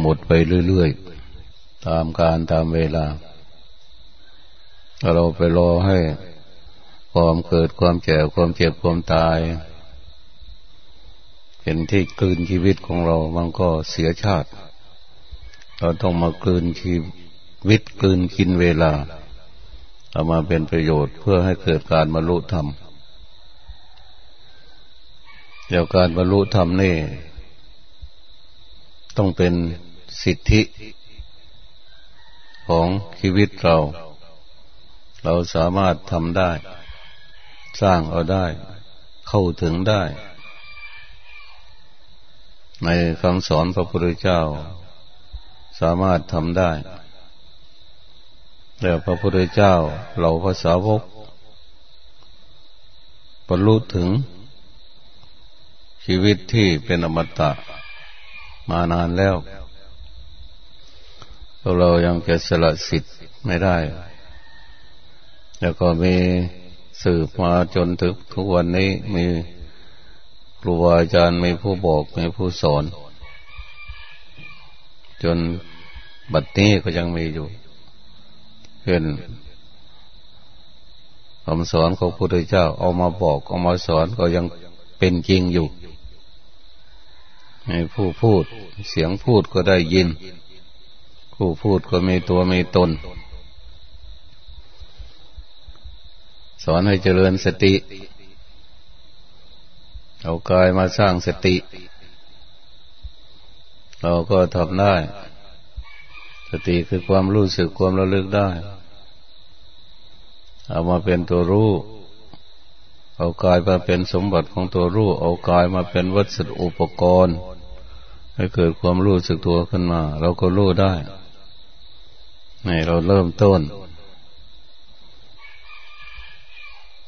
หมดไปเรื่อยๆ ตามการตามเวลา ถ้าเราไปรอให้ความเกิดความแก่ความเจ็บความตาย เป็นที่กลืนชีวิตของเรา มันก็เสียชาติ เราต้องมากลืนชีวิตกลืนกินเวลา เอามาเป็นประโยชน์เพื่อให้เกิดการบรรลุธรรมเดี๋ยวการบรรลุธรรมนี่ ต้องเป็นสิทธิของชีวิตเรา เราสามารถทำได้ สร้างเอาได้ เข้าถึงได้ ในคำสอนพระพุทธเจ้า สามารถทำได้แต่พระพุทธเจ้าเราภาษาวกบรรลุถึงชีวิตที่เป็นอมตะ มานานแล้วเรายังจะสละสิทธิ์ไม่ได้ แล้วก็มีสืบมาจนถึงทุกวันนี้มีครูบาอาจารย์มีผู้บอกมีผู้สอน จนบัดนี้ก็ยังมีอยู่เพื่อนคำสอนของพระพุทธเจ้าเอามาบอกเอามาสอนก็ยังเป็นจริงอยู่ ให้ผู้พูด เสียงพูดก็ได้ยิน ผู้พูดก็มีตัวมีตน สอนให้เจริญสติ เอากายมาสร้างสติ เราก็ทำได้ สติคือความรู้สึกความระลึกได้ เอามาเป็นตัวรู้เอากายมาเป็นสมบัติของตัวรู้ เอากายมาเป็นวัสดุอุปกรณ์ ให้เกิดความรู้สึกตัวขึ้นมา เราก็รู้ได้นี่เราเริ่มต้น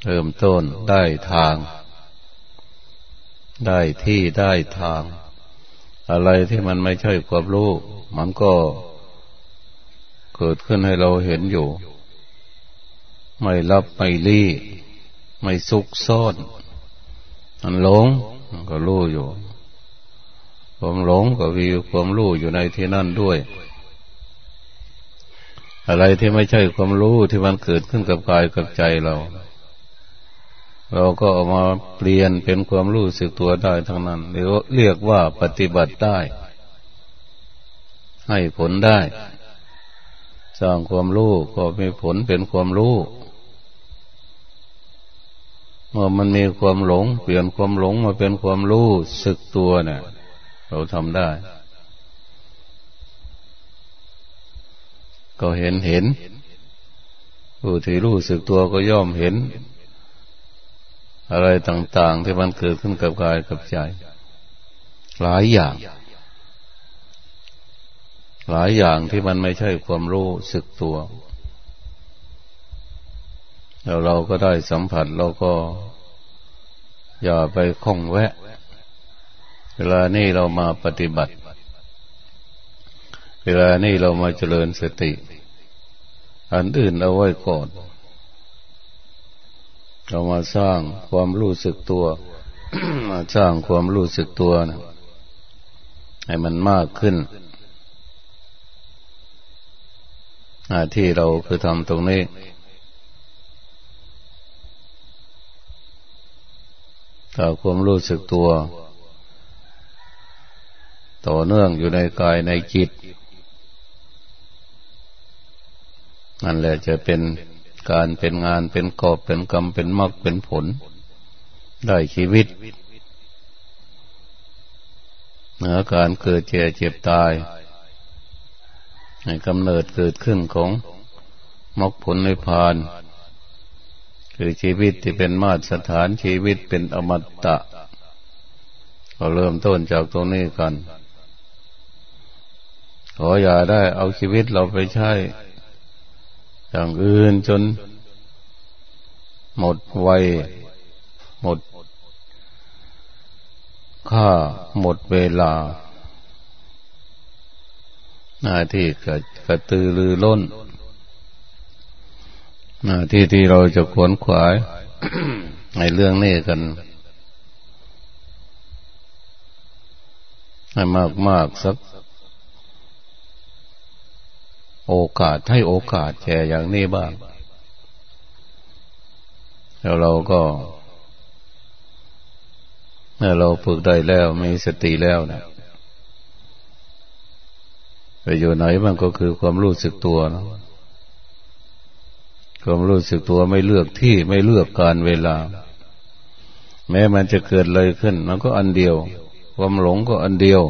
เริ่มต้นได้ทาง ได้ที่ได้ทาง อะไรที่มันไม่ใช่ความรู้มันก็เกิดขึ้นให้เราเห็นอยู่ ไม่รับไม่รีไม่ซุกซ่อน มันหลงก็รู้อยู่ ความหลงก็มีความรู้อยู่ในที่นั่นด้วย อะไรที่ไม่ใช่ความรู้ที่มันเกิดขึ้นกับกายกับใจเรา เราก็เอามาเปลี่ยนเป็นความรู้สึกตัวได้ทั้งนั้นเรียกเรียกว่าปฏิบัติได้ ให้ผลได้ สร้างความรู้ก็มีผลเป็นความรู้เมื่อมันมีความหลง เปลี่ยนความหลงมาเป็นความรู้สึกตัวเนี่ย เราทำได้ ก็เห็นเห็น ผู้ที่รู้สึกตัวก็ย่อมเห็น อะไรต่าง ๆ ที่มันเกิดขึ้นกับกายกับใจ หลายอย่าง หลายอย่างที่มันไม่ใช่ความรู้สึกตัว แล้วเราก็ได้สัมผัสเราก็อย่าไปคล้องแวะ เวลานี้เรามาปฏิบัติ เวลานี้เรามาเจริญสติ อันอื่นเอาไว้ก่อน เรามาสร้างความรู้สึกตัว มาสร้างความรู้สึกตัวนะให้มันมากขึ้น หน้าที่เราคือทำตรงนี้ถ้าความรู้สึกตัว ต่อเนื่องอยู่ในกายในจิตนั่นแหละจะเป็นการเป็นงานเป็นกอบเป็นกรรมเป็นมรรคเป็นผล ได้ชีวิต เหนือการเกิดเจ็บเจ็บตาย ในกำเนิดเกิดขึ้นของมรรคผลในพาน คือชีวิตที่เป็นมาตรสถานชีวิตเป็นอมตะเราเริ่มต้นจากตรงนี้กัน ขออย่าได้เอาชีวิตเราไปใช้ อย่างอื่นจน หมดวัยหมดค่าหมดเวลา หน้าที่กระตือรือร้น หน้าที่ที่เราจะขวนขวาย ในเรื่องนี้กันให้มากมากสัก โอกาสให้โอกาสแก่อย่างนี้บ้าง แล้วเราก็เมื่อเราฝึกได้แล้วมีสติแล้วนะไปอยู่ไหนมันก็คือความรู้สึกตัวนะความรู้สึกตัวไม่เลือกที่ไม่เลือกการเวลา แม้มันจะเกิดอะไรขึ้น มันก็อันเดียว ความหลงก็อันเดียว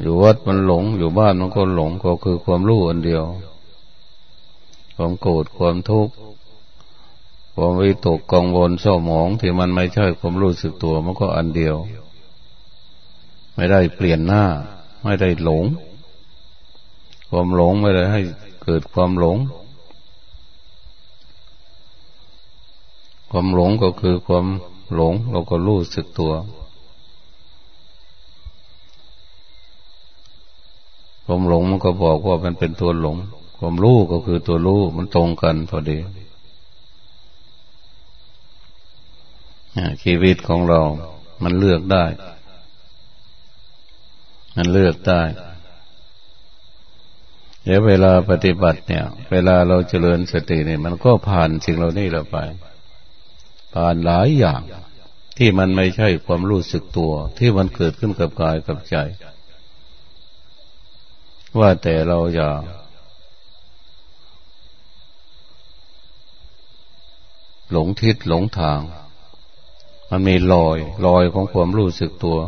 อยู่วัดมันหลง อยู่บ้านมันก็หลงก็คือความรู้อันเดียว ความโกรธความทุกข์ความวิตกกังวลเศร้าหมองที่มันไม่ใช่ความรู้สึกตัวมันก็อันเดียว ไม่ได้เปลี่ยนหน้า ไม่ได้หลง ความหลงไม่ได้ให้เกิดความหลง ความหลงก็คือความหลงเราก็รู้สึกตัว ความหลงมันก็บอกว่ามันเป็นตัวหลง ความรู้ก็คือตัวรู้มันตรงกันพอดีชีวิตของเรา มันเลือกได้ มันเลือกได้ เดี๋ยวเวลาปฏิบัติเนี่ย เวลาเราเจริญสติเนี่ยมันก็ผ่านสิ่งเหล่านี้เราไป ผ่านหลายอย่าง ที่มันไม่ใช่ความรู้สึกตัว ที่มันเกิดขึ้นกับกายกับใจ ว่าแต่เราอย่าหลงทิศหลงทาง มันมีรอยรอยของความรู้สึกตัว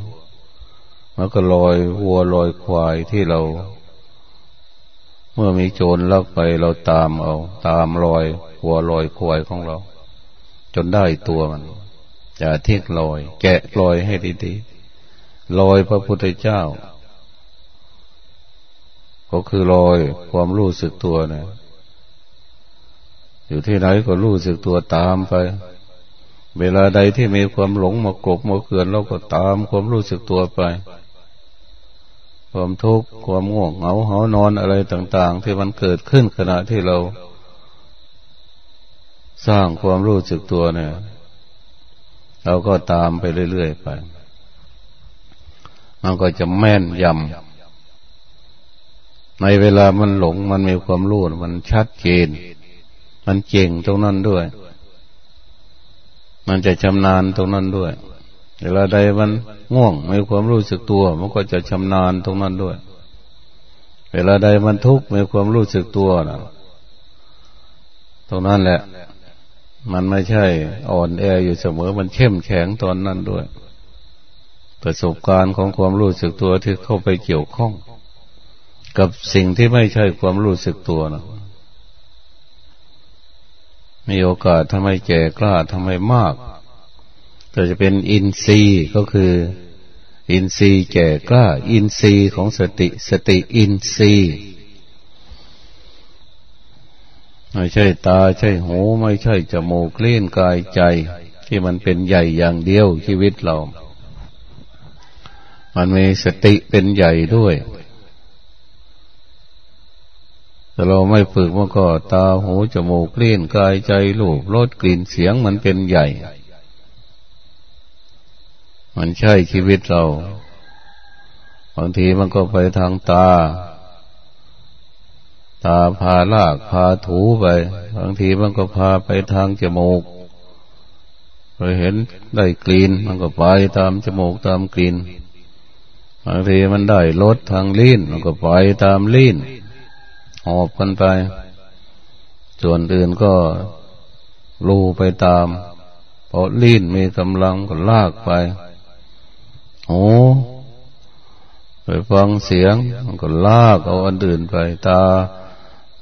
มันก็ลอยวัวลอยควายที่เรา เมื่อมีโจรลักไปเราตามเอา ตามรอยวัวลอยควายของเรา จนได้ตัวมันอย่าทิ้งลอย แกะลอยให้ดีๆลอยพระพุทธเจ้า ก็คือลอยความรู้สึกตัวเนี่ยอยู่ที่ไหนก็รู้สึกตัวตามไป เวลาใดที่มีความหลงมากรบมาเกินเราก็ตามความรู้สึกตัวไป ความทุกข์ความง่วงเหงาหานอนอะไรต่าง ๆ ที่มันเกิดขึ้นขณะที่เรา สร้างความรู้สึกตัวเนี่ย เราก็ตามไปเรื่อยๆไป มันก็จะแม่นยำ ในเวลามันหลงมันมีความรู้มันชัดเจน มันเก่งตรงนั้นด้วย มันจะชำนาญตรงนั้นด้วย เวลาใดมันง่วงมีความรู้สึกตัว มันก็จะชำนาญตรงนั้นด้วย เวลาใดมันทุกข์มีความรู้สึกตัวนะตรงนั้นแหละ มันไม่ใช่อ่อนแออยู่เสมอ มันเข้มแข็งตอนนั้นด้วย ประสบการณ์ของความรู้สึกตัวที่เข้าไปเกี่ยวข้อง กับสิ่งที่ไม่ใช่ความรู้สึกตัวนะมีโอกาสทำให้แก่กล้าทำให้มากก็จะเป็นอินทรีย์ก็คือ อินทรีย์แก่กล้า อินทรีย์ของสติสติอินทรีย์ไม่ใช่ตาใช่หูไม่ใช่จมูกเลี้นกายใจ ที่มันเป็นใหญ่อย่างเดียวชีวิตเรา มันมีสติเป็นใหญ่ด้วย แต่เราไม่ฝึกมันก็ตาหูจมูกเลี้นกายใจลูกรสกลิ่นเสียงมันเป็นใหญ่ มันใช่ชีวิตเราบางทีมันก็ไปทางตา ตาพาลากพาถูไปบางทีมันก็พาไปทางจมูกไปเห็นได้กลิ่นมันก็ไปตามจมูกตามกลิ่นบางทีมันได้รสทางลิ้นมันก็ไปตามลิ้น หอบกันไป ส่วนอื่นก็ลูไปตามพราะลิ้นมีกำลังก็ลากไปโอ้ไปฟังเสียงมันก็ลากเอาอันอื่นไป ตา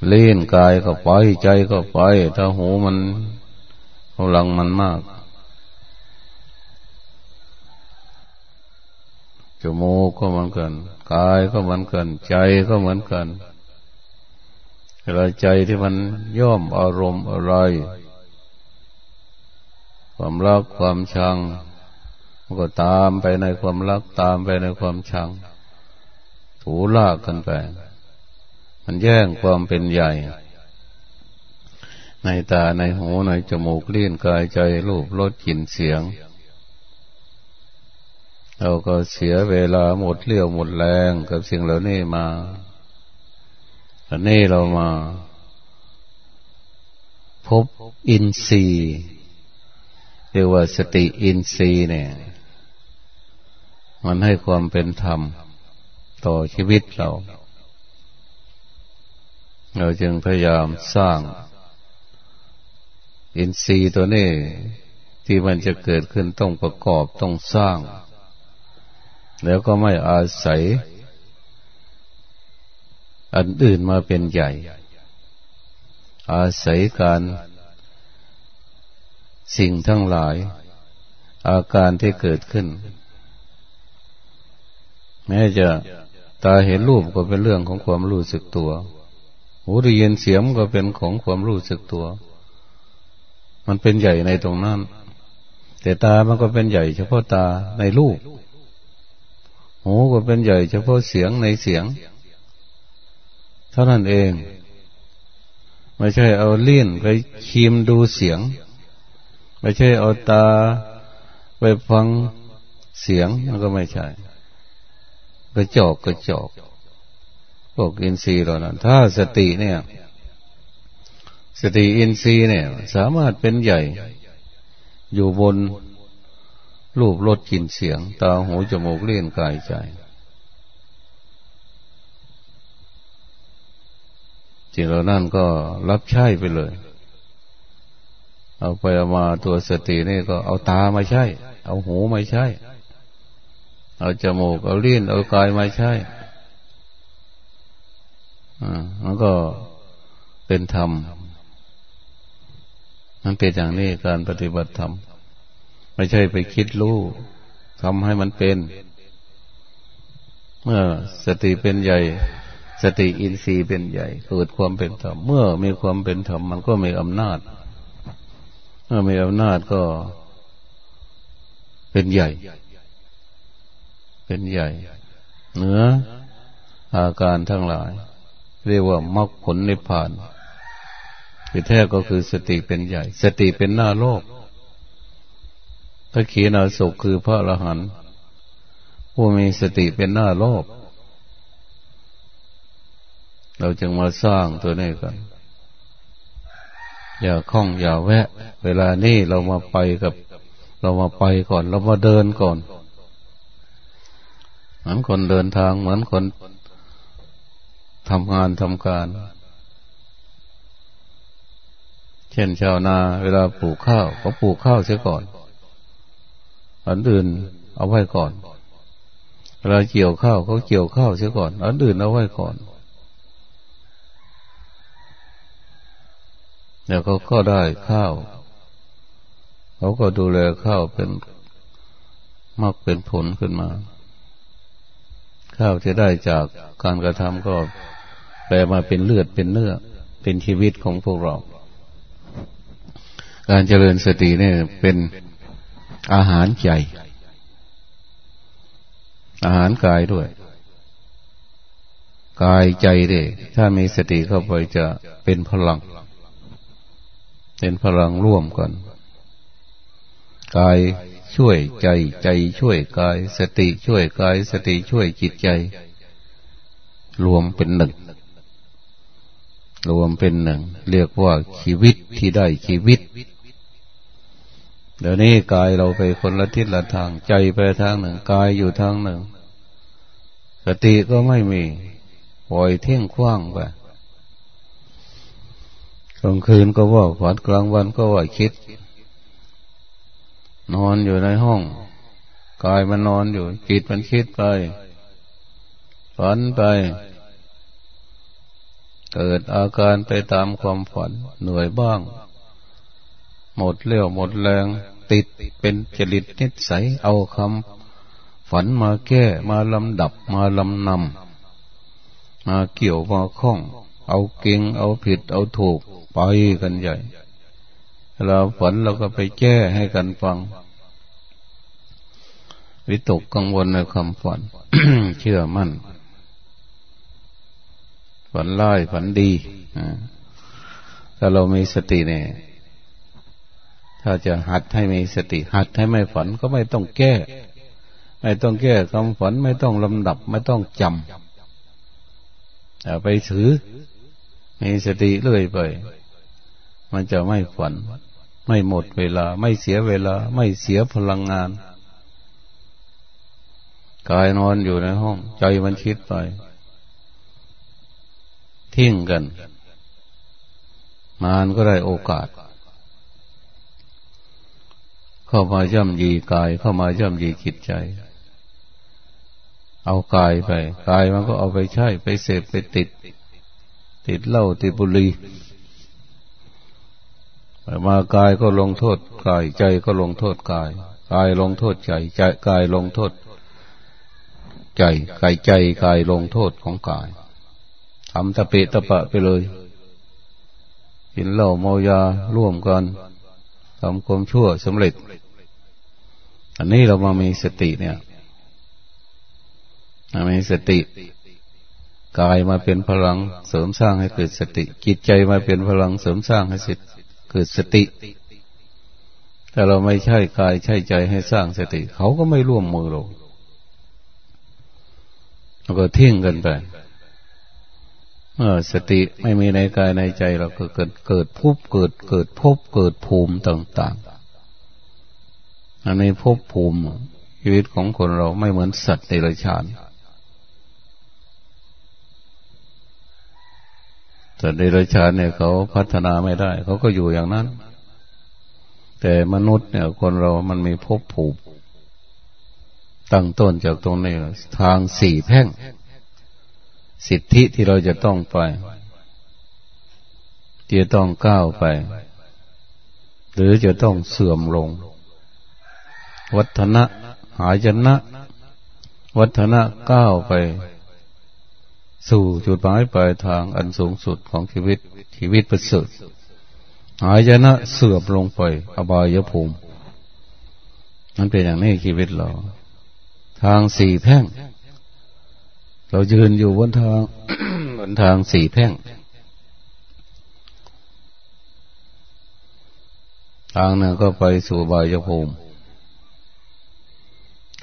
เล่นกายก็ไป ใจก็ไป ถ้าหูมันกำลังมันมากจมูกก็เหมือนกัน กายก็เหมือนกัน ใจก็เหมือนกัน ลาใจที่มันย่อมอารมณ์อะไร ความรักความชังมันก็ตามไปในความรักตามไปในความชัง ถูลากกันไป มันแย่งความเป็นใหญ่ ในตาในหูในจมูกลิ้นกายใจรูปรสกลิ่นเสียง เราก็เสียเวลาหมดเรี่ยวหมดแรงกับสิ่งเหล่านี้มา อันนี้เรามา พบอินทรีย์เรียกว่าสติอินทรีย์เนี่ย มันให้ความเป็นธรรมต่อชีวิตเรา เราจึงพยายามสร้าง อินทรีย์ตัวนี้ ที่มันจะเกิดขึ้นต้องประกอบต้องสร้าง แล้วก็ไม่อาศัย อันอื่นมาเป็นใหญ่ อาศัยการสิ่งทั้งหลาย อาการที่เกิดขึ้น แม้จะตาเห็นรูปก็เป็นเรื่องของความรู้สึกตัว หูได้ยินเสียงก็เป็นของความรู้สึกตัว มันเป็นใหญ่ในตรงนั้น แต่ตามันก็เป็นใหญ่เฉพาะตาในรูป หูก็เป็นใหญ่เฉพาะเสียงในเสียง เท่านั้นเอง ไม่ใช่เอาเลี่นไปคีมดูเสียง ไม่ใช่เอาตาไปฟังเสียงมันก็ไม่ใช่กระจอกกระจอกพวกอินทรีย์เรานั้น ถ้าสติเนี่ย สติอินทรีย์เนี่ย สามารถเป็นใหญ่ อยู่บนรูปรสกลิ่นเสียง ตาหูจมูกเลี้ยงกายใจ จริงแล้วนั่นก็รับใช้ไปเลย เอาไปเอามาตัวสตินี่ก็เอาตามาใช้ เอาหูมาใช้ เอาจมูก เอาลิ้น เอากายมาใช้อ่ามันก็เป็นธรรม มันเป็นอย่างนี้การปฏิบัติธรรม ไม่ใช่ไปคิดรู้ทำให้มันเป็น เมื่อสติเป็นใหญ่ สติอินทรีย์เป็นใหญ่ เกิดความเป็นธรรม เมื่อมีความเป็นธรรมมันก็มีอำนาจ เมื่อมีอำนาจก็เป็นใหญ่ เป็นใหญ่ เหนืออาการทั้งหลาย เรียกว่ามรรคผลนิพพานที่แท้ก็คือสติเป็นใหญ่ สติเป็นหน้าโลกพระขีณาสกคือพระอรหันต์ผู้มีสติเป็นหน้าโลก เราจึงมาสร้างตัวนี้กัน อย่าคล้องอย่าแวะ เวลานี้เรามาไปกับ เรามาไปก่อน เรามาเดินก่อน เหมือนคนเดินทางเหมือนคนทำงานทำการ เช่นชาวนา เวลาปลูกข้าว ก็ปลูกข้าวเสียก่อน อันอื่นเอาไว้ก่อน เวลาเกี่ยวข้าวเขาเกี่ยวข้าวเสียก่อน อันอื่นเอาไว้ก่อน แล้วเขาก็ได้ข้าว เขาก็ดูแลข้าวเป็นมากเป็นผลขึ้นมา ข้าวที่ได้จากการกระทำก็แปลมาเป็นเลือดเป็นเนื้อ เป็นชีวิตของพวกเรา การเจริญสติเนี่ยเป็นอาหารใจ อาหารกายด้วย กายใจเด้ถ้ามีสติเข้าไปจะเป็นพลัง เป็นพลังร่วมกัน กายช่วยใจ ใจช่วยกาย สติช่วยกาย สติช่วยจิตใจ รวมเป็นหนึ่ง รวมเป็นหนึ่ง เรียกว่าชีวิตที่ได้ชีวิต เดี๋ยวนี้กายเราไปคนละทิศละทาง ใจไปทางหนึ่ง กายอยู่ทางหนึ่ง สติก็ไม่มี ปล่อยเที่ยงคว้างไป กลางคืนก็ว่าฝันกลางวันก็ว่าคิด นอนอยู่ในห้องกายมันนอนอยู่จิตมันคิดไปฝันไป เกิดอาการไปตามความฝันเหนื่อยบ้าง หมดเลี้ยวหมดแรง ติดเป็นจริตนิสัยเอาคำฝันมาแก้มาลำดับมาลำนำมาเกี่ยวมาคล้อง เอาเก่งเอาผิดเอาถูกไปกันใหญ่ เราฝันเราก็ไปแก้ให้กันฟัง วิตกกังวลในคำฝัน เชื่อมั่น ฝันร้ายฝันดีถ้าเรามีสติเนี่ยถ้าจะหัดให้มีสติ หัดให้ไม่ฝันก็ไม่ต้องแก้ ไม่ต้องแก้คำฝันไม่ต้องลำดับ ไม่ต้องจำอย่าไปถือ มีสติเรื่อยไป มันจะไม่ฝัน ไม่หมดเวลา ไม่เสียเวลา ไม่เสียพลังงานกายนอนอยู่ในห้อง ใจมันคิดไปทิ้งกันมานก็ได้โอกาส เข้ามาย่ำยีกาย เข้ามาย่ำยีจิตใจ เอากายไป กายมันก็เอาไปใช้ไปเสพไปติด ติดเหล้าติดบุหรี่มากายก็ลงโทษกายใจก็ลงโทษกาย กายลงโทษใจใจกายลงโทษ ใจกายใจกายลงโทษของกายทำตะเปะตะปะไปเลยกินเหล้าเมายาร่วมกันทำความชั่วสำเร็จ อันนี้เรามามีสติเนี่ยมามีสติ กายมาเป็นพลังเสริมสร้างให้เกิดสติ จิตใจมาเป็นพลังเสริมสร้างให้เกิดสติถ้าเราไม่ใช่กายใช่ใจให้สร้างสติ เขาก็ไม่ร่วมมือเราเราก็ทิ้งกันไปเมื่อสติไม่มีในกายในใจเราก็เกิดเกิดภพเกิดเกิดภพเกิดภูมิต่าง ๆ อันนี้ภพภูมิชีวิตของคนเราไม่เหมือนสัตว์ในรชาน แต่ในราชานเนี่ยเขาพัฒนาไม่ได้ เขาก็อยู่อย่างนั้น แต่มนุษย์เนี่ย คนเรามันมีภพภูมิตั้งต้นจากตรงนี้ทางสี่แพ่ง สิทธิที่เราจะต้องไปที่จะต้องก้าวไป หรือจะต้องเสื่อมลง วัฒนะ หายนะ วัฒนะก้าวไป สู่จุดหมายปลายทางอันสูงสุดของชีวิตชีวิตประเสริฐหายนะเสื่อมลงไป อบายภูมิมันเป็นอย่างนี้ชีวิตเรา ทางสี่แพ่ง เรายืนอยู่บนทางบนทางสี่แพ่ง ทางหนึ่งก็ไปสู่บายภูมิ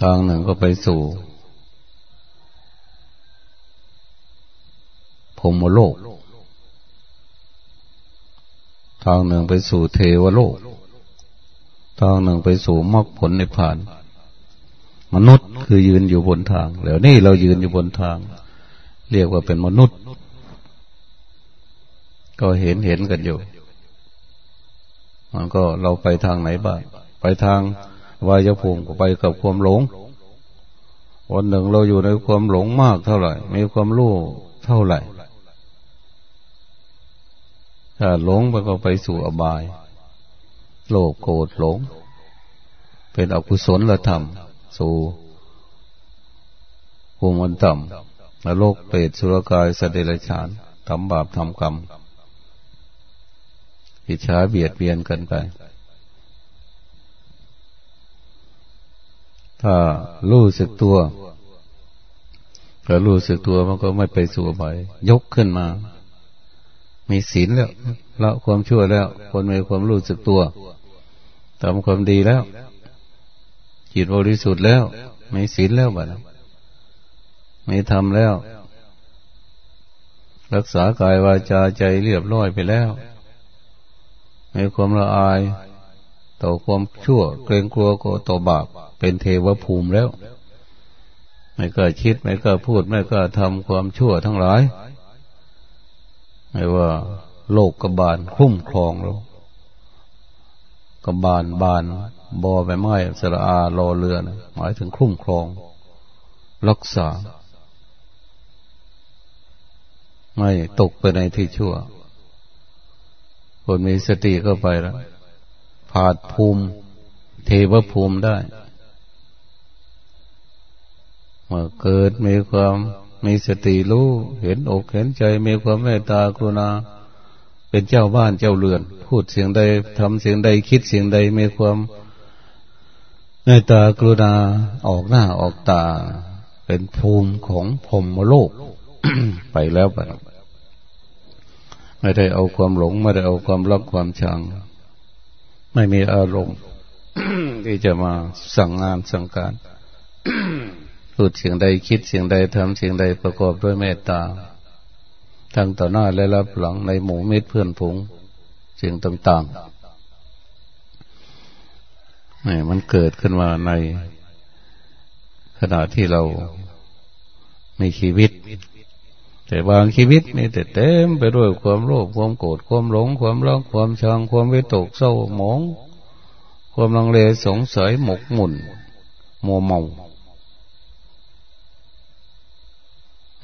ทางหนึ่งก็ไปสู่ พรมโลก ทางหนึ่งไปสู่เทวโลก ทางหนึ่งไปสู่มรรคผลในผ่าน มนุษย์คือยืนอยู่บนทางแล้วนี่เรายืนอยู่บนทาง เรียกว่าเป็นมนุษย์ ก็เห็นเห็นกันอยู่มันก็เราไปทางไหนบ้างไปทางวายภูมิก็ไปกับความหลงวันหนึ่งเราอยู่ในความหลงมากเท่าไหร่ มีความรู้เท่าไหร่ ถ้าหลงมันก็ไปสู่อบาย โลภโกรธหลง เป็นอกุศลธรรม สู่ภูมิต่ำนรกเปรตสุรกายสเดรฉานทำบาปทำกรรมอิจฉาเบียดเบียนกันไป ถ้ารู้สึกตัวถ้ารู้สึกตัวมันก็ไม่ไปสู่ไปยกขึ้นมา มีศีลแล้วละความชั่วแล้ว คนมีความรู้สึกตัวทำความดีแล้ว จิตบริสุทธิ์แล้วไม่ศีลแล้วบ้างไม่ทำแล้ว รักษากายวาจาใจเรียบร้อยไปแล้ว มีความละอายต่อความชั่ว เกรงกลัวก็ต่อบาปเป็นเทวภูมิแล้ว ไม่กล้าคิดไม่กล้าพูด ไม่กล้าทำความชั่วทั้งหลาย ไม่ว่าโลกกบาลคุ้มครองเรากบาลบานบอใบไม้สระอารอเรือนะหมายถึงคุ้มครอง รักษา ไม่ตกไปในที่ชั่ว คนมีสติก็ไปแล้วผาดภูมิ เทวภูมิได้ เมื่อเกิดมีความ มีสติรู้เห็นอกเห็นใจมีความเมตตากรุณา เป็นเจ้าบ้านเจ้าเรือน พูดเสียงใดทำเสียงใดคิดเสียงใดมีความในตากรุณาออกหน้าออกตา เป็นภูมิของพรมโลก ไปแล้วไปไม่ได้เอาความหลง ไม่ได้เอาความรักความชัง ไม่มีอารมณ์ที่จะมาสั่งงานสั่งการ พูดเสียงใดคิดเสียงใดทำเสียงใดประกอบด้วยเมตตา ทั้งต่อหน้าและรับหลังในหมู่มิตรเพื่อนผงเสียงต่างๆนี่มันเกิดขึ้นมาในขณะที่เรามีชีวิต แต่บางชีวิตมีแต่เต็มไปด้วยความโลภความโกรธความหลง ความรักความชังความวิตกเศร้าหมอง ความลังเลสงสัยหมกหมุนมัวเมา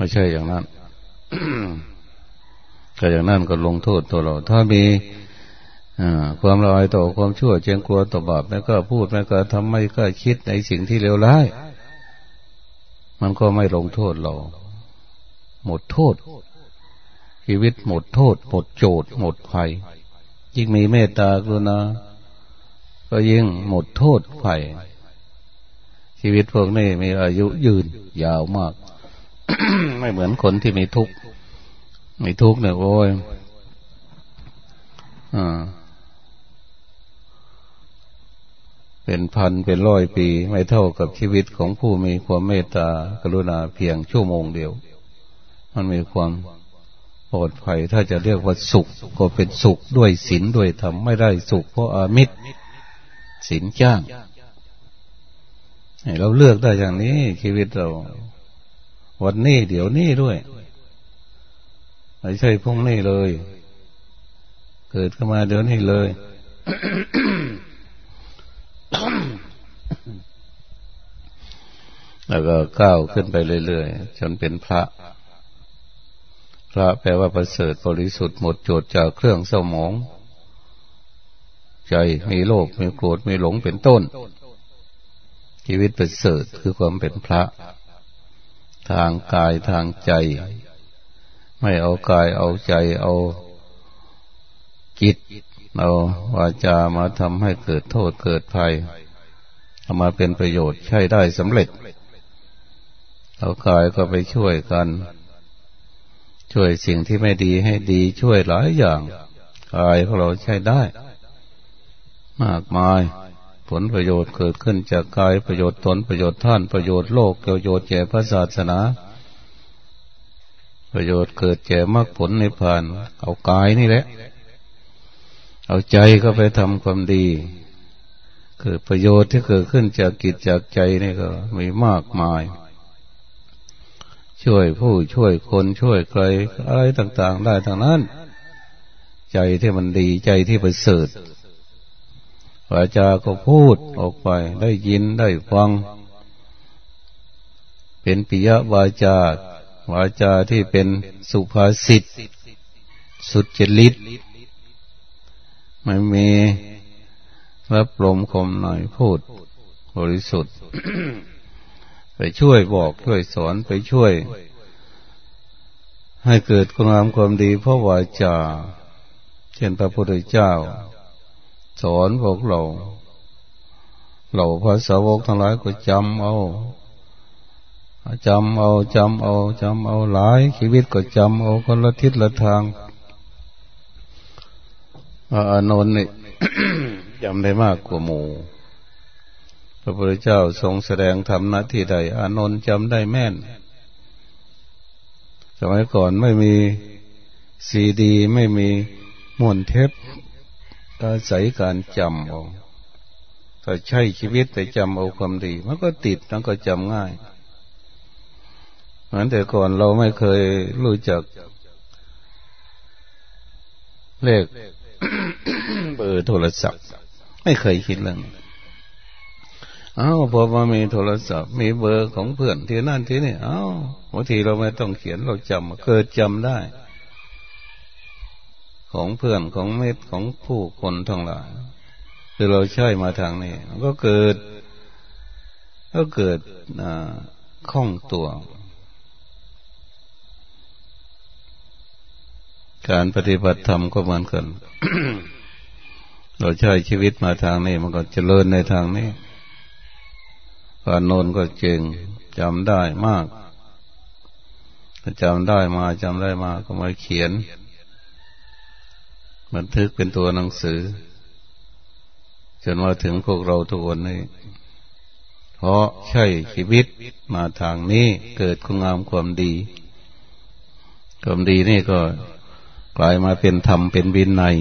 ไม่ใช่อย่างนั้นก็อย่างนั้นก็ลงโทษตัวเรา ถ้ามีความละอายต่อความชั่วเจียงกลัวต่อบาปไม่ก็พูดไม่ก็ทำไม่ก็คิดในสิ่งที่เลวร้าย มันก็ไม่ลงโทษเรา หมดโทษ ชีวิตหมดโทษ หมดโจทย์หมดภัย ยิ่งมีเมตตากรุณาก็ยิ่งหมดโทษภัย ชีวิตพวกนี้มีอายุยืนยาวมาก ไม่เหมือนคนที่มีทุกข์ไม่ทุกข์เนี่ยโอ้ยอ่าเป็นพันเป็นร้อยปี ไม่เท่ากับชีวิตของผู้มีความเมตตากรุณาเพียงชั่วโมงเดียว มันมีความปลอดภัย ถ้าจะเรียกว่าสุข ก็เป็นสุขด้วยศีลด้วยธรรมไม่ได้สุขเพราะอามิตรศีลจ้างเราเลือกได้อย่างนี้ชีวิตเรา วันนี้เดี๋ยวนี้ด้วยไม่ใช่พรุ่งนี้เลย เกิดขึ้นมาเดี๋ยวนี้เลยแล้วก็ก้าวขึ้นไปเรื่อยๆจนเป็นพระ พระแปลว่าประเสริฐบริสุทธิ์หมดโจทย์จากเครื่องเศร้าหมอง ใจมีโลภมีโกรธมีหลงเป็นต้น ชีวิตประเสริฐคือความเป็นพระ ทางกายทางใจ ไม่เอากายเอาใจเอาจิตเอาวาจามาทำให้เกิดโทษเกิดภัยเอามาเป็นประโยชน์ใช้ได้สำเร็จ เอากายก็ไปช่วยกัน ช่วยสิ่งที่ไม่ดีให้ดีช่วยหลายอย่างกายของเราใช้ได้ มากมาย ลประโยชน์เกิดขึ้นจากกายประโยชน์ตนประโยชน์ท่านประโยชน์โลกประโยชน์แก่พระศาสนา ประโยชน์เกิดแก่มรรคผลในผ่านเอากายนี่แหละ เอาใจก็ไปทำความดีเกิดประโยชน์ที่เกิดขึ้นจากกิจจากใจนี่ก็มีมากมาย ช่วยผู้ช่วยคนช่วยใครอะไรต่าง ๆ ได้ทั้งนั้น ใจที่มันดีใจที่ประเสริฐ วาจาก็พูดออกไปได้ยินได้ฟัง เป็นปิยวาจาวาจาที่เป็นสุภาษิตสุดจริตไม่มีรับลมคมหน่อยพูด บริสุทธิ์ ไปช่วยบอกช่วยสอนไปช่วย ให้เกิดคุณงามความดีเพราะวาจา เช่นพระพุทธเจ้า สอนพวกเราเราภาษาวกทั้งหลายก็จำเอาจำเอาจำเอาจำเอาหลายชีวิตก็จำเอาคนละทิศละทางอานนท์นี่จำได้มากกว่าหมู่พระพุทธเจ้าทรงแสดงธรรมนาที่ใด อานนท์จำได้แม่น สมัยก่อนไม่มีซีดี ไม่มีม้วนเทป อาศัยการจำเอาถ้าใช้ชีวิตแต่จำเอาความดี มันก็ติดมันก็จำง่ายเหมือนแต่ก่อนเราไม่เคยรู้จัก เลขเบอร์โทรศัพท์ ไม่เคยคิดเรื่องอ้าวพอมามีโทรศัพท์ มีเบอร์ของเพื่อนที่นั่นที่นี่อ้าวบางทีเราไม่ต้องเขียนเราจำเกิดจำได้ ของเพื่อนของเม็ดของผู้คนทั้งหลายคือเราใช้มาทางนี้ก็เกิด ก็เกิดคล่องตัว การปฏิบัติธรรมก็เหมือนกันเราใช้ชีวิตมาทางนี้ มันก็เจริญในทางนี้การโนนก็เก่งจำได้มากจำได้มาจำได้มาก็มาเขียน บันทึกเป็นตัวหนังสือ จนมาถึงพวกเราทุกวันนี้ เพราะใช่ชีวิตมาทางนี้เกิดคุณงามความดี ความดีนี่ก็กลายมาเป็นธรรมเป็นวินัย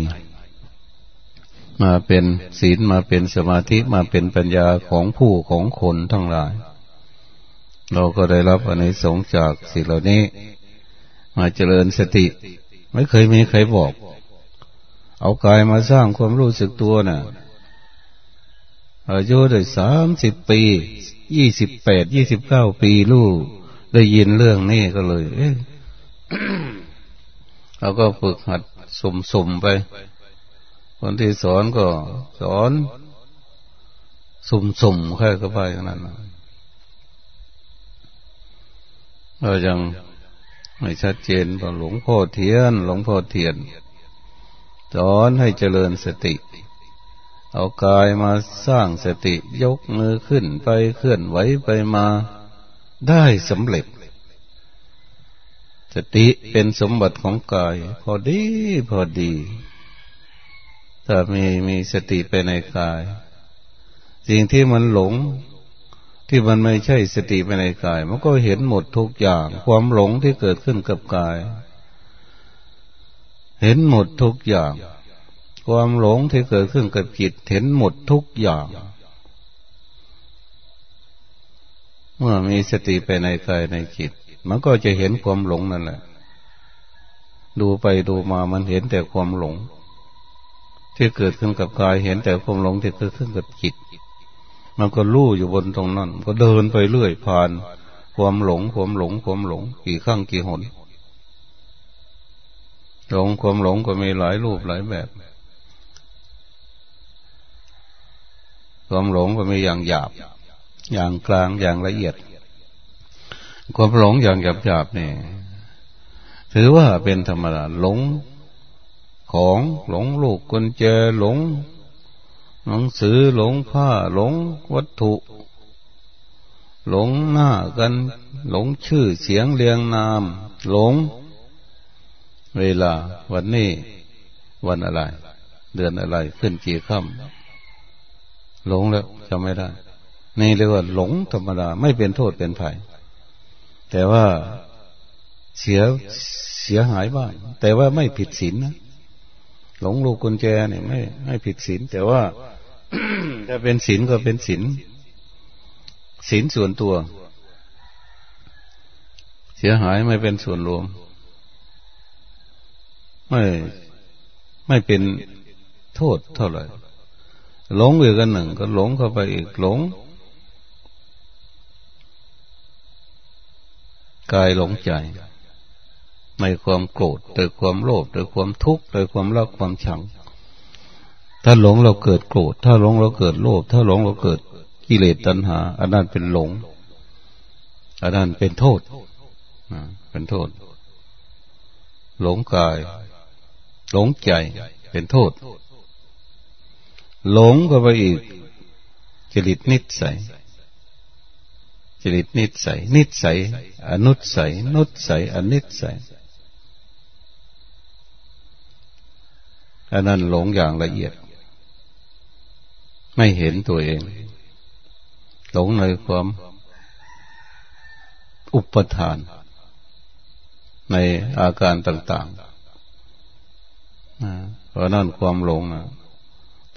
มาเป็นศีลมาเป็นสมาธิมาเป็นปัญญาของผู้ของคนทั้งหลาย เราก็ได้รับอนิสงส์จากสิ่งเหล่านี้ มาเจริญสติ ไม่เคยมีใครบอก เอากายมาสร้างความรู้สึกตัวนะ่ะอายุได้สามสิบปี ยี่สิบแปด ยี่สิบเก้าปีลูกได้ยินเรื่องนี้ก็เลย เอ๊ะเราก็ฝึกหัดสุ่มๆไป คนที่สอนก็สอน สุ่มๆแค่ก็ไปอย่างนั้นเรายังไม่ชัดเจนพอหลวงพ่อเทียน หลวงพ่อเทียน สอนให้เจริญสติ เอากายมาสร้างสติยกมือขึ้นไปเคลื่อนไหวไปมาได้สำเร็จ สติเป็นสมบัติของกาย พอดีพอดี ถ้ามีมีสติไปในกาย สิ่งที่มันหลงที่มันไม่ใช่สติไปในกาย มันก็เห็นหมดทุกอย่าง ความหลงที่เกิดขึ้นกับกาย เห็นหมดทุกอย่าง ความหลงที่เกิดขึ้นกับจิตเห็นหมดทุกอย่าง เมื่อมีสติไปในกายในจิต มันก็จะเห็นความหลงนั่นแหละ ดูไปดูมามันเห็นแต่ความหลง ที่เกิดขึ้นกับกายเห็นแต่ความหลงที่เกิดขึ้นกับจิต มันก็ลู่อยู่บนตรงนั้น ก็เดินไปเรื่อยผ่าน ความหลง ความหลง ความหลง กี่ครั้งกี่หน หลงความหลงก็มีหลายรูปหลายแบบ ความหลงก็มีอย่างหยาบ อย่างกลางอย่างละเอียด ความหลงอย่างหยาบหยาบนี่ถือว่าเป็นธรรมดาหลงของหลงลูกกุญแจหลงหนังสือหลงผ้าหลงวัตถุ หลงหน้ากัน หลงชื่อเสียงเรียงนาม หลง เวลา วันนี้ วันอะไร เดือนอะไร ขึ้นกี่ค่ำหลงแล้วจำไม่ได้ นี่เรียกว่าหลงธรรมดา ไม่เป็นโทษเป็นภัย แต่ว่าเสียเสียหายบ้าง แต่ว่าไม่ผิดศีลนะหลงลูกกุญแจเนี่ยไม่ไม่ผิดศีลแต่ว่าถ้าเป็นศีลก็เป็นศีลศีลส่วนตัว เสียหายไม่เป็นส่วนรวม ไม่ไม่เป็นโทษเท่าไหร่หลงอีกกันหนึ่ง ก็หลงเข้าไปอีกหลงกายหลงใจในความโกรธโดยความโลภโดยความทุกข์โดยความรักความชัง ถ้าหลงเราเกิดโกรธ ถ้าหลงเราเกิดโลภถ้าหลงเราเกิดกิเลสตัณหาอันนั้นเป็นหลงอันนั้นเป็นโทษเป็นโทษ หลงกาย หลงใจเป็นโทษ หลงก็ไปอีกจริตนิสัยจริตนิสัยนิสัยอนุสัยนุสัยอนิสัยอันนั้นหลงอย่างละเอียด ไม่เห็นตัวเอง หลงในความอุปทาน ในอาการต่าง ๆ เพราะนั่นความหลง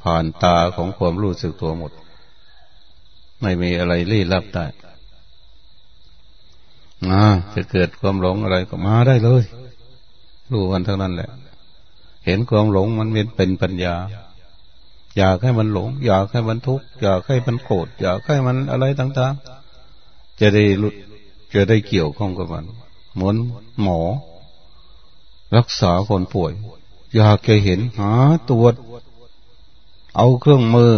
ผ่านตาของความรู้สึกตัวหมด ไม่มีอะไรลี้ลับได้จะเกิดความหลงอะไรก็มาได้เลย รู้กันเท่านั้นแหละ เห็นความหลงมันเป็นปัญญา อยากให้มันหลง อยากให้มันทุกข์อยากให้มันโกรธอยากให้มันอะไรต่างๆ จะได้จะได้เกี่ยวข้องกับมันเหมือนหมอ รักษาคนป่วย อยากจะเห็นหาตรวจ เอาเครื่องมือ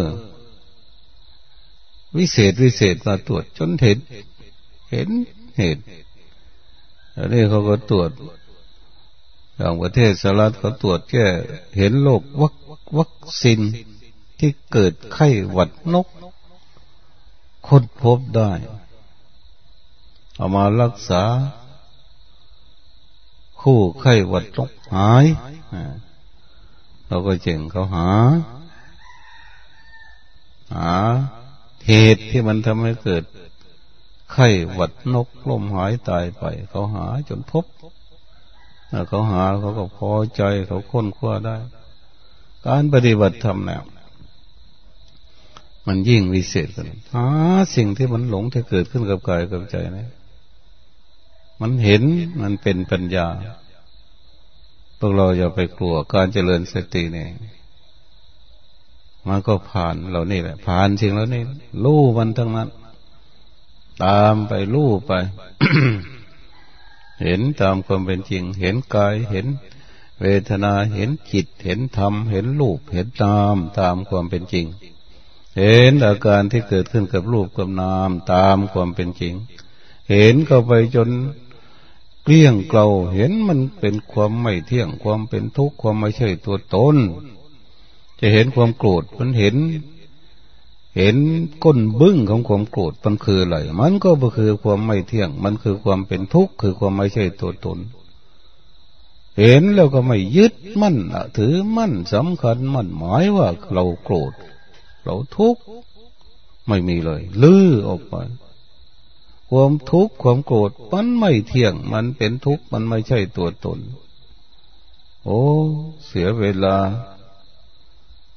วิเศษวิเศษมาตรวจจนเห็น เห็นเหตุอันนี้เขาก็ตรวจอย่างประเทศสหรัฐเขาตรวจแก้เห็นโรควัควัคซีนที่เกิดไข้หวัดนกค้นพบได้ เอามารักษา คู่ไข้หวัดนกหาย เราก็เจ๋งเขาหา หาเหตุที่มันทำให้เกิด ไข้หวัดนกล่มหายตายไป เขาหาจนพบเขาหาเขาก็พอใจเขาค้นคว้าได้ การปฏิบัติธรรมเนี่ยมันยิ่งวิเศษกันหาสิ่งที่มันหลงที่เกิดขึ้นกับกายกับใจนะ มันเห็นมันเป็นปัญญา พวกเราอย่าไปกลัวการเจริญสติเนี่ยมันก็ผ่านเรานี่แหละ ผ่านสิ่งแล้วนี่รู้มันทั้งนั้น ตามไปรู้ไป เห็นตามความเป็นจริง เห็นกายเห็นเวทนาเห็นจิต เห็นธรรม เห็นรูป เห็นนามตามความเป็นจริง เห็นอาการที่เกิดขึ้นกับรูปกับนามตามความเป็นจริง เห็นเข้าไปจน เกลี้ยงเกลาเห็นมันเป็นความไม่เที่ยงความเป็นทุกข์ความไม่ใช่ตัวตนจะเห็นความโกรธมันเห็น เห็นก้นบึ้งของความโกรธมันคืออะไรมันก็คือความไม่เที่ยง มันคือความเป็นทุกข์คือความไม่ใช่ตัวตน เห็นแล้วก็ไม่ยึดมั่นถือมั่นสำคัญมั่นหมายว่าเราโกรธ เราทุกข์ไม่มีเลย ลื้อออกไป ความทุกข์ความโกรธมันไม่เที่ยง มันเป็นทุกข์มันไม่ใช่ตัวตน โอ้เสียเวลา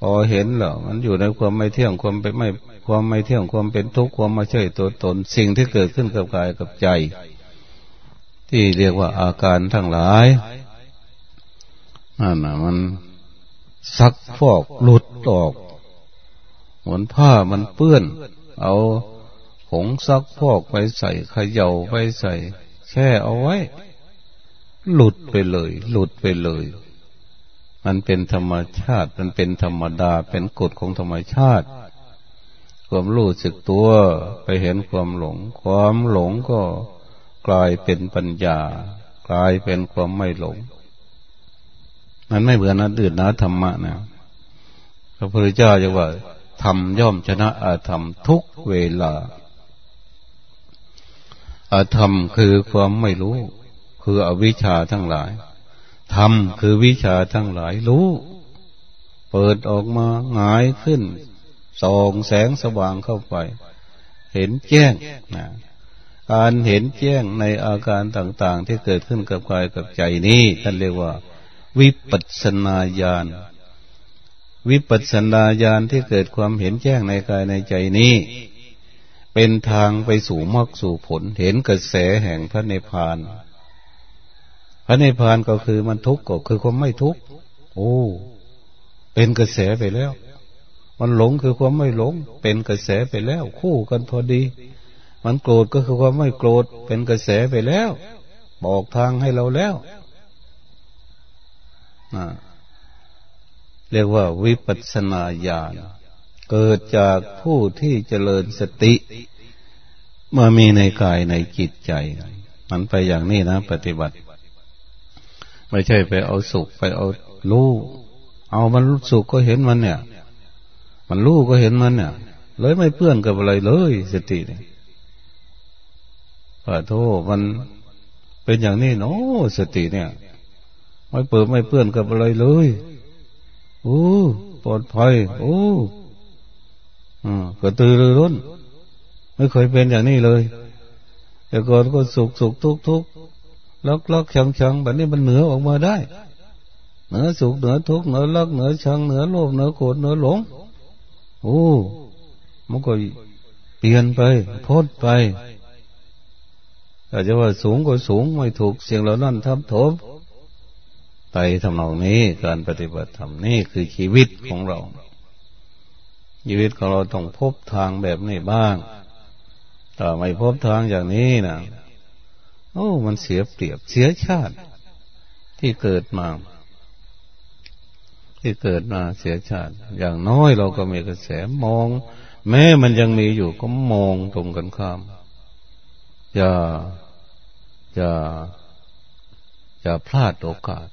พอเห็นแล้วมันอยู่ในความไม่เที่ยงความเป็นไม่ ความไม่เที่ยงความเป็นทุกข์ความไม่ใช่ตัวตน สิ่งที่เกิดขึ้นกับกายกับใจ ที่เรียกว่าอาการทั้งหลายนั่นนะมันซักฟอกหลุดออกเหมือนผ้ามันเปื้อน เอา ผงซักพอกไปใส่ขย่าไปใส่แช่เอาไว้ หลุดไปเลย หลุดไปเลย มันเป็นธรรมชาติ มันเป็นธรรมดา เป็นกฎของธรรมชาติ ความรู้สึกตัวไปเห็นความหลง ความหลงก็กลายเป็นปัญญา กลายเป็นความไม่หลง มันไม่เบื่อนะดื่นนะธรรมะนะพระพุทธเจ้าจะว่าธรรมย่อมชนะอาธรรมทุกเวลา อธรรมคือความไม่รู้ คืออวิชชาทั้งหลายธรรมคือวิชาทั้งหลายรู้ เปิดออกมาหงายขึ้นส่องแสงสว่างเข้าไป เห็นแจ้งนะการเห็นแจ้งในอาการต่าง ๆ ที่เกิดขึ้นกับกายกับใจนี้ท่านเรียกว่า วิปัสนาญาณวิปัสนาญาณที่เกิดความเห็นแจ้งในกายในใจนี้ เป็นทางไปสู่มรรคสู่ผล เห็นกระแสแห่งพระเนพาน พระเนพานก็คือมันทุกข์ก็คือความไม่ทุกข์โอ้ เป็นกระแสไปแล้ว มันหลงคือความไม่หลง เป็นกระแสไปแล้ว คู่กันพอดี มันโกรธก็คือความไม่โกรธ เป็นกระแสไปแล้ว บอกทางให้เราแล้วเรียกว่าวิปัสสนาญาณ เกิดจากผู้ที่เจริญสติเมื่อมีในกายในจิตใจมันไปอย่างนี้นะ ปฏิบัติ ไม่ใช่ไปเอาสุขไปเอารู้เอามันรู้สุขก็เห็นมันเนี่ย มันรู้ก็เห็นมันเนี่ย เลยไม่เปื้อนกับอะไรเลยสติเนี่ยพระโทษมันเป็นอย่างนี้เนาะสติเนี่ย ไม่เปิดไม่เปื้อนกับอะไรเลยโอ้ปลอดภัยโอ้ ก็ตือรือร้นไม่เคยเป็นอย่างนี้เลย แต่ก่อนก็สุกสุกทุกทุกล็อกล็อกชังชังแบบนี้มันเหนือออกมาได้ เหนือสุกเหนือทุกเหนือล็อกเหนือชังเหนือโลภเหนือโกรธเหนือหลงโอ้มันก็เปลี่ยนไปพ้นไปอาจจะว่าสูงก็สูงไม่ถูกเสียงเหล่านั้นทับถมไปทำนองนี้การปฏิบัติธรรมนี่คือชีวิตของเรา ชีวิตของเราต้องพบทางแบบนี้บ้างถ้าไม่พบทางอย่างนี้นะโอ้มันเสียเปรียบเสียชาติ ที่เกิดมา ที่เกิดมาเสียชาติ อย่างน้อยเราก็มีกระแสมอง แม้มันยังมีอยู่ก็มองตรงกันข้าม อย่าอย่าอย่าพลาดโอกาส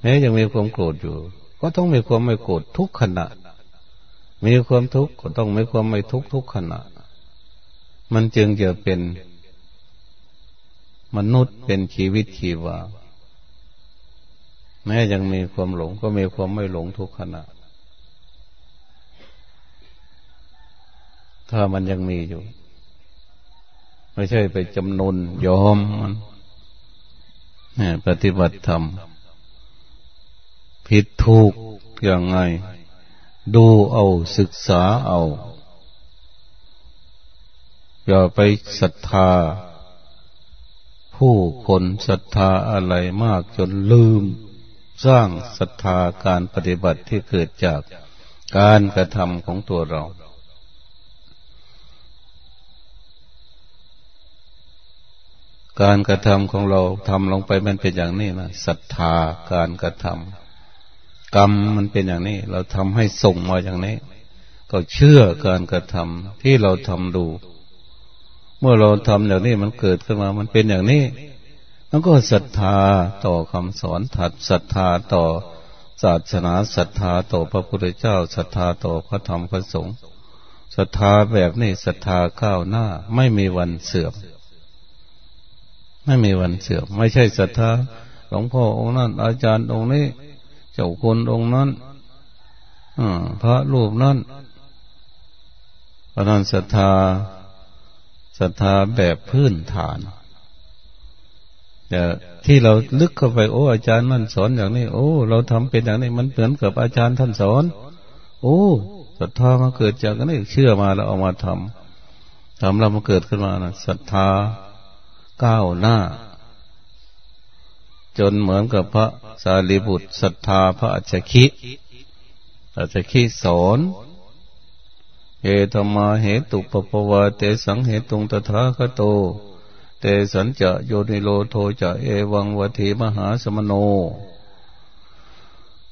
แม้ยังมีความโกรธอยู่ ก็ต้องมีความไม่โกรธทุกขณะ มีความทุกข์ก็ต้องมีความไม่ทุกข์ทุกขณะ มันจึงจะเป็นมนุษย์เป็นชีวิตชีวา แม้ยังมีความหลงก็มีความไม่หลงทุกขณะ ถ้ามันยังมีอยู่ ไม่ใช่ไปจำนนยอมมันเนี่ยปฏิบัติธรรมผิดถูกอย่างไง ดูเอาศึกษาเอา อย่าไปศรัทธา ผู้คนศรัทธาอะไรมากจนลืม สร้างศรัทธาการปฏิบัติที่เกิดจากการกระทำของตัวเรา การกระทำของเราทำลงไปมันเป็นอย่างนี้นะศรัทธาการกระทำ กรรมมันเป็นอย่างนี้ เราทำให้ส่งมาอย่างนี้ ก็เชื่อการกระทำที่เราทำดู เมื่อเราทำอย่างนี้มันเกิดขึ้นมา มันเป็นอย่างนี้มันก็ศรัทธาต่อคำสอนถัดศรัทธาต่อศาสนาศรัทธาต่อพระพุทธเจ้าศรัทธาต่อพระธรรมพระสงฆ์ศรัทธาแบบนี้ศรัทธาก้าวหน้า ไม่มีวันเสื่อม ไม่มีวันเสื่อม ไม่ใช่ศรัทธาหลวงพ่อองค์นั้นอาจารย์องค์นี้ เจ้าคุณองค์นั้นพระรูปนั้นพระนันศรัทธาศรัทธาแบบพื้นฐานแต่ที่เราลึกเข้าไปโอ้ อาจารย์นั่นสอนอย่างนี้ โอ้ เราทำเป็นอย่างนี้มันเหมือนกับอาจารย์ท่านสอน โอ้ศรัทธามาเกิดจากนี้เชื่อมาแล้วเอามาทำทำแล้วมาเกิดขึ้นมานะศรัทธาก้าวหน้า จนเหมือนกับพระ สารีบุตรศรัทธาพระอัจฉริอัจฉริสอนเอธรรมาเหตุปปวาเตสังเหตุงตถาคโต เตสัญจะโยนิโลโทจะเอวังวัติมหาสมโน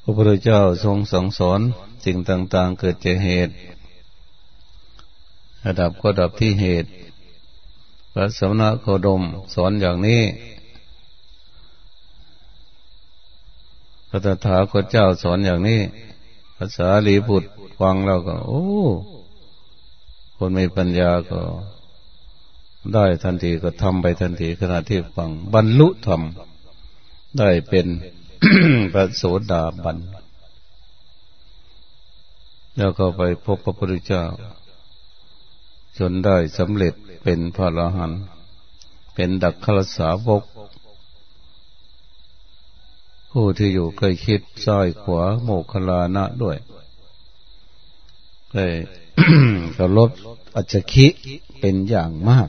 พระพุทธเจ้าทรงสั่งสอนสิ่งต่างๆเกิดจากเหตุระดับก็ดับที่เหตุพระสมณโคดมสอนอย่างนี้ พระตถาคตเจ้าสอนอย่างนี้ภาษาลีบุตรฟังแล้วก็ โอ้ คนมีปัญญาก็ ได้ทันทีก็ทำไปทันทีขณะที่ฟัง บรรลุธรรมได้เป็นพระโสดาบัน แล้วก็ไปพบพระพุทธเจ้า จนได้สำเร็จเป็นพระอรหันต์เป็นดักขลสาวก ผู้ที่อยู่ใกล้คิดซ้ายขวาโมคลานะด้วยได้เคารพอัจฉริเป็นอย่างมาก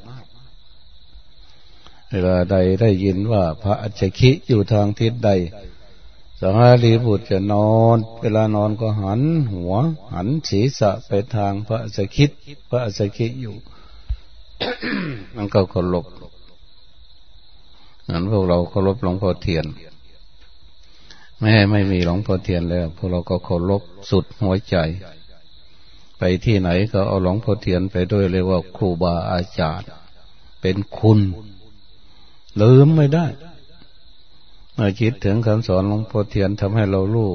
เวลาใดได้ยินว่าพระอัจฉริอยู่ทางทิศใดสังฆารีบุตรจะนอน เวลานอนก็หันหัว หันศีรษะไปทางพระอัจฉิพระอัจฉิอยู่ มันก็เคารพนั้นพวกเราเคารพหลวงพ่อเทียน แม่ไม่มีหลวงพ่อเทียนแล้วพวกเราก็เคารพสุดหัวใจ ไปที่ไหนก็เอาหลวงพ่อเทียนไปด้วยเรียกว่าครูบาอาจารย์ เป็นคุณลืมไม่ได้เมื่อคิดถึงคำสอนหลวงพ่อเทียนทำให้เรารู้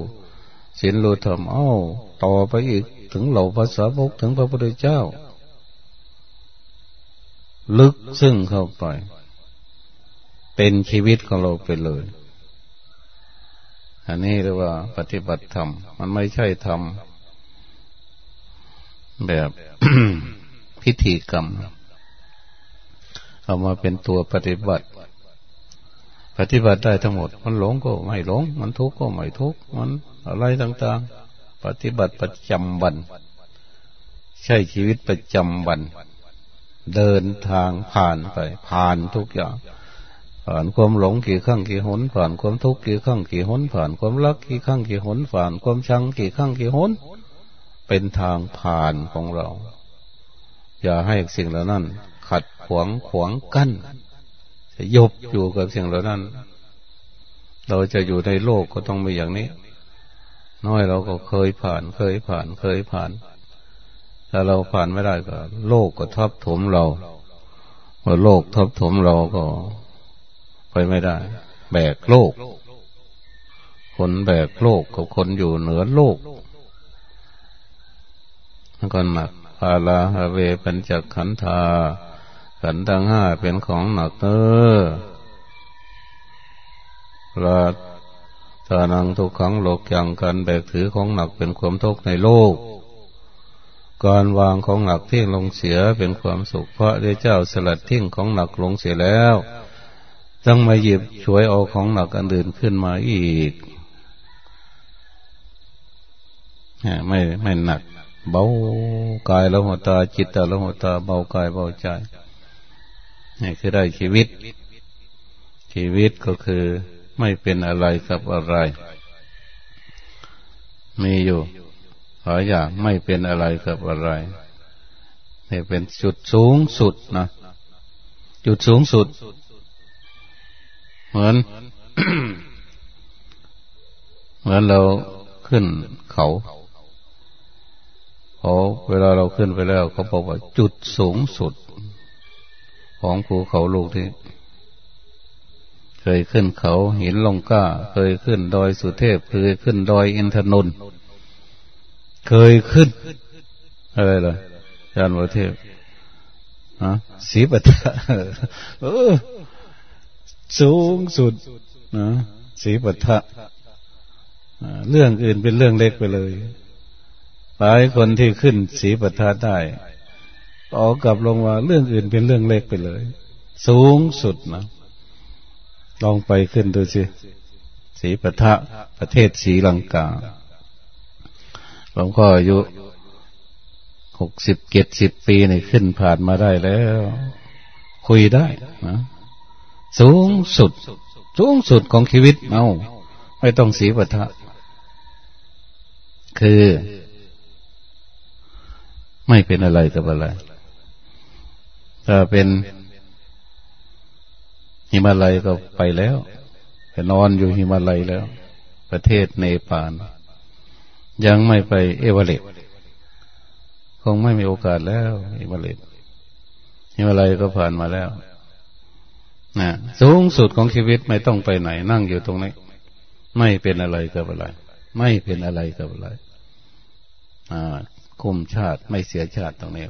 ศีลรู้ธรรมเอ้าต่อไปอีกถึงเหล่าภาษาบกถึงพระพุทธเจ้า ลึกซึ่งเข้าไป เป็นชีวิตของเราไปเลย อันนี้เรียกว่าปฏิบัติธรรม มันไม่ใช่ธรรมแบบพิธีกรรม เอามาเป็นตัวปฏิบัติ ปฏิบัติได้ทั้งหมด มันหลงก็ไม่หลง มันทุกข์ก็ไม่ทุกข์ มันอะไรต่างๆ ปฏิบัติประจำวัน ใช่ชีวิตประจำวัน เดินทางผ่านไป ผ่านทุกอย่าง ผ่านความหลงกี่ครั้งกี่หนผ่านความทุกข์กี่ครั้งกี่หนผ่านความรักกี่ครั้งกี่หนผ่านความชังกี่ครั้งกี่หนเป็นทางผ่านของเรา อย่าให้สิ่งเหล่านั้น ขัดขวางขวางกั้นจะยบอยู่กับสิ่งเหล่านั้น เราจะอยู่ในโลกก็ต้องมีอย่างนี้ น้อยเราก็เคยผ่านเคยผ่านเคยผ่านถ้าเราผ่านไม่ได้ก็ โลกก็ทับถมเราเมื่อโลกทับถมเราก็ ไปไม่ได้ แบกโลก คนแบกโลกกับคนอยู่เหนือโลกมันก็หนักพาลาฮาเวปัญจขันธา ขันทั้งห้าเป็นของหนักเนอลาทานังทุกขังโลกอย่างการแบกถือของหนักเป็นความทุกข์ในโลก การวางของหนักทิ้งลงเสียเป็นความสุขเพราะได้เจ้าสลัดทิ้งของหนักลงเสียแล้ว ต้องมาหยิบช่วยเอาของหนักอันอื่นขึ้นมาอีกไม่ไม่หนัก เบากายแล้วหัวตา จิตตาแล้วหัวตา เบากายเบาใจนี่คือได้ชีวิต ชีวิตก็คือไม่เป็นอะไรกับอะไร มีอยู่หลายอย่างไม่เป็นอะไรกับอะไรนี่เป็นจุดสูงสุดนะจุดสูงสุด เหมือน เหมือนเราขึ้นเขาพอเวลาเราขึ้นไปแล้ว เขาบอกว่าจุดสูงสุด ของภูเขาลูกที่เคยขึ้นเขาหินลงก้า เคยขึ้นดอยสุเทพ เคยขึ้นดอยอินทนนท์เคยขึ้นอะไรล่ะยานวเทพฮะสีปัทะเออ สูงสุดนะสีปัทะเรื่องอื่นเป็นเรื่องเล็กไปเลย หลายคนที่ขึ้นสีปัทะได้ออกกลับลงมาเรื่องอื่นเป็นเรื่องเล็กไปเลย สูงสุดนะลองไปขึ้นดูสิสีปะทะประเทศสีลังกาหลวงพ่ออายุหกสิบเจ็ดสิบปีนี่ขึ้นผ่านมาได้แล้ว คุยได้นะ สูงสุด สูงสุดของชีวิตเอาไม่ต้องสีปะทะคือ ไม่เป็นอะไรกับอะไรถ้าเป็นหิมาลัยก็ไปแล้วไปนอนอยู่หิมาลัยแล้ว ประเทศเนปาลยังไม่ไปเอเวอเรสต์คงไม่มีโอกาสแล้ว หิมาลัยหิมาลัยก็ผ่านมาแล้ว นะสูงสุดของชีวิตไม่ต้องไปไหน นั่งอยู่ตรงนี้ ไม่เป็นอะไรกับอะไร ไม่เป็นอะไรกับอะไรอ่าคุมชาติไม่เสียชาติตรงนี้